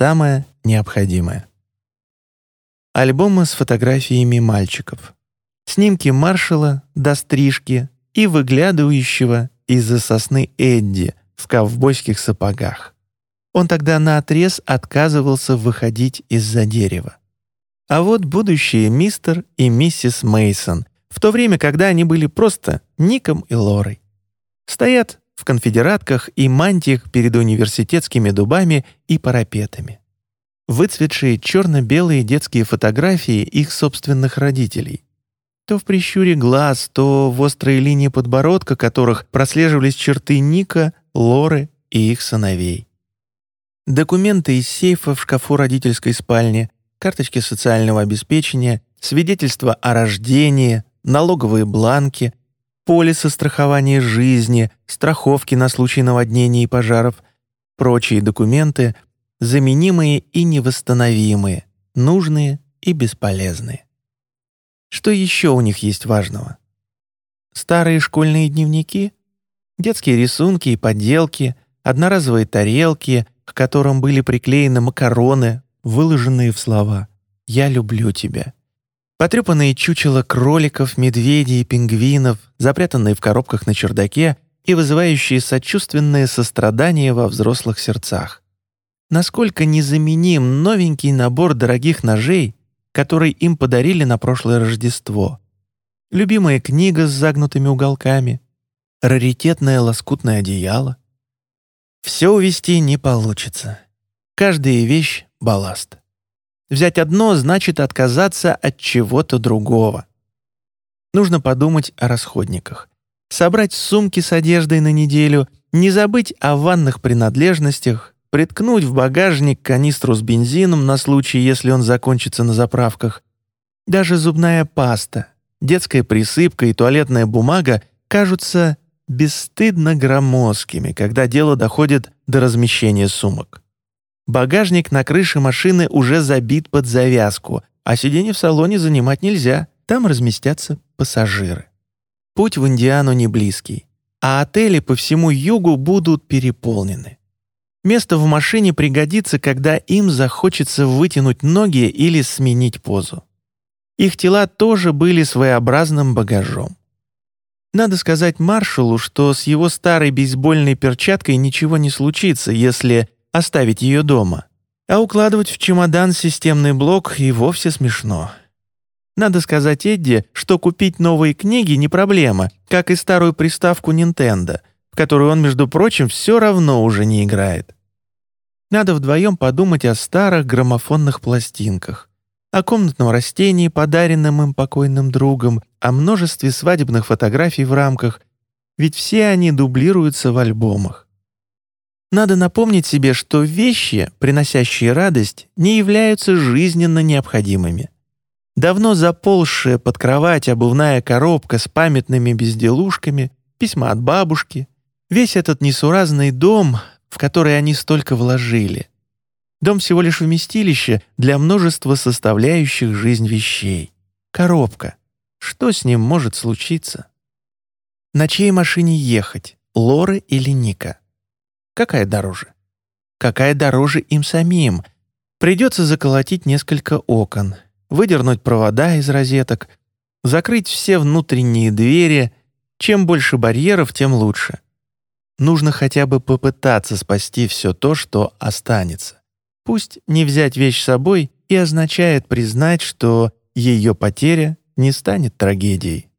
самое необходимое. Альбомы с фотографиями мальчиков. Снимки маршала до стрижки и выглядывающего из-за сосны Эдди в ковбойских сапогах. Он тогда наотрез отказывался выходить из-за дерева. А вот будущие мистер и миссис Мейсон, в то время, когда они были просто Ником и Лорой. Стоят в конфедератках и мантиях перед университетскими дубами и парапетами. Выцветшие черно-белые детские фотографии их собственных родителей. То в прищуре глаз, то в острые линии подбородка, которых прослеживались черты Ника, Лоры и их сыновей. Документы из сейфа в шкафу родительской спальни, карточки социального обеспечения, свидетельства о рождении, налоговые бланки, полисы страхования жизни, страховки на случай наводнений и пожаров, прочие документы, заменимые и невосстановимые, нужные и бесполезные. Что еще у них есть важного? Старые школьные дневники, детские рисунки и поделки, одноразовые тарелки — к которым были приклеены макароны, выложенные в слова «Я люблю тебя». Потрепанные чучела кроликов, медведей, пингвинов, запрятанные в коробках на чердаке и вызывающие сочувственное сострадание во взрослых сердцах. Насколько незаменим новенький набор дорогих ножей, который им подарили на прошлое Рождество. Любимая книга с загнутыми уголками, раритетное лоскутное одеяло, все увести не получится. Каждая вещь — балласт. Взять одно значит отказаться от чего-то другого. Нужно подумать о расходниках. Собрать сумки с одеждой на неделю, не забыть о ванных принадлежностях, приткнуть в багажник канистру с бензином на случай, если он закончится на заправках. Даже зубная паста, детская присыпка и туалетная бумага кажутся бесстыдно громоздкими, когда дело доходит до размещения сумок. Багажник на крыше машины уже забит под завязку, а сиденье в салоне занимать нельзя, там разместятся пассажиры. Путь в Индиану не близкий, а отели по всему югу будут переполнены. Место в машине пригодится, когда им захочется вытянуть ноги или сменить позу. Их тела тоже были своеобразным багажом. Надо сказать маршалу, что с его старой бейсбольной перчаткой ничего не случится, если оставить ее дома. А укладывать в чемодан системный блок и вовсе смешно. Надо сказать Эдди, что купить новые книги не проблема, как и старую приставку Nintendo, в которую он, между прочим, все равно уже не играет. Надо вдвоем подумать о старых граммофонных пластинках о комнатном растении, подаренном им покойным другом, о множестве свадебных фотографий в рамках, ведь все они дублируются в альбомах. Надо напомнить себе, что вещи, приносящие радость, не являются жизненно необходимыми. Давно заползшая под кровать обувная коробка с памятными безделушками, письма от бабушки, весь этот несуразный дом, в который они столько вложили, Дом всего лишь вместилище для множества составляющих жизнь вещей. Коробка. Что с ним может случиться? На чьей машине ехать, Лоры или Ника? Какая дороже? Какая дороже им самим? Придется заколотить несколько окон, выдернуть провода из розеток, закрыть все внутренние двери. Чем больше барьеров, тем лучше. Нужно хотя бы попытаться спасти все то, что останется. Пусть не взять вещь с собой и означает признать, что ее потеря не станет трагедией.